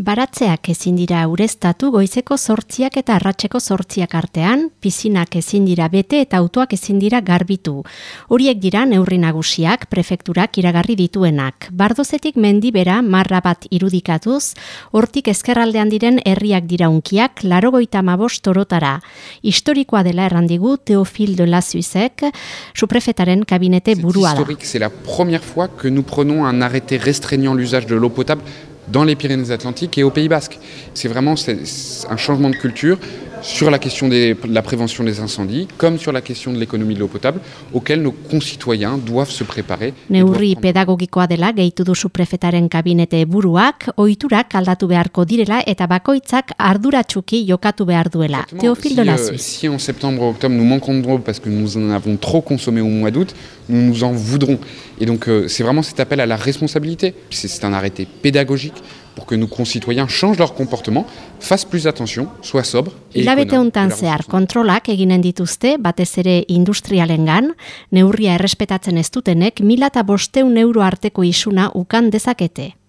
Baratzeak ezin dira ureztatu goizeko sortziak eta arratseko sortziak artean, pizinak ezin dira bete eta autoak ezin dira garbitu. Horiek dira neurri nagusiak prefekturak iragarri dituenak. Bardozetik mendi bera marra bat irudikatuz, hortik ezkerraldean diren herriak diraunkiak larogoita mabos torotara. Historikoa dela errandigu Teofil de la Suizek, suprefetaren kabinete burua da. C'est la première fois que nous prenons un arrêté restreignant l'usage de l'eau potable dans les Pyrénées-Atlantiques et au Pays Basque. C'est vraiment un changement de culture sur la question de la prévention des incendies, comme sur la question de l'économie de l'eau potable, auquel nos concitoyens doivent se préparer. Neurri pedagogikoa dela gehitu duzu prefetaren kabinete buruak, ohiturak aldatu beharko direla eta bakoitzak arduratsuki jokatu behar duela. Si, euh, si en septembre octobre nous manquons de parce que nous en avons trop consommé au mois d'août, nous nous en voudrons. Et donc euh, c'est vraiment cet appel à la responsabilité. C'est un arrêté pédagogique pour que nos concitoyens changent leur comportement, fassent plus attention, soient sobres. Ilabete hontan zehar kontrolak eginen dituzte, batez ere industrialengan, neurria errespetatzen ez dutenek, mila eta bosteun euro arteko isuna ukan dezakete.